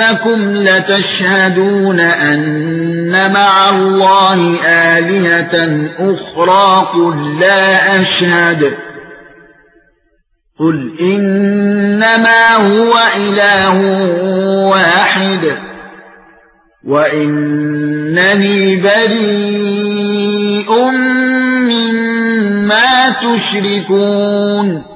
أَئِنَّكُمْ لَتَشْهَدُونَ أَنَّ مَعَ اللَّهِ آلِهَةً أُخْرَى قُل لَّا أَشْهَدُ. قُلْ إِنَّمَا هُوَ إِلَٰهٌ وَاحِدٌ. وَإِنَّنِي بَرِيءٌ مِّمَّا تُشْرِكُونَ.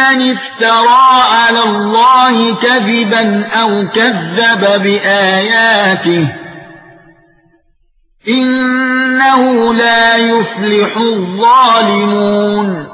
افْتَرَى عَلَى اللَّهِ كَذِبًا أَوْ كَذَّبَ بِآيَاتِهِ إِنَّهُ لَا يُفْلِحُ الظَّالِمُونَ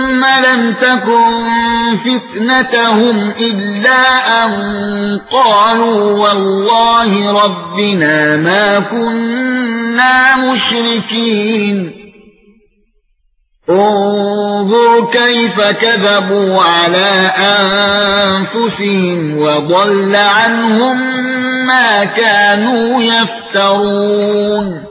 لَمْ تَكُنْ فِتْنَتُهُمْ إِلَّا أَن قَالُوا وَاللَّهِ رَبِّنَا مَا كُنَّا مُشْرِكِينَ. انظُرْ كَيْفَ كَذَبُوا عَلَى أَنفُسِهِمْ وَضَلَّ عَنْهُمْ مَا كَانُوا يَفْتَرُونَ.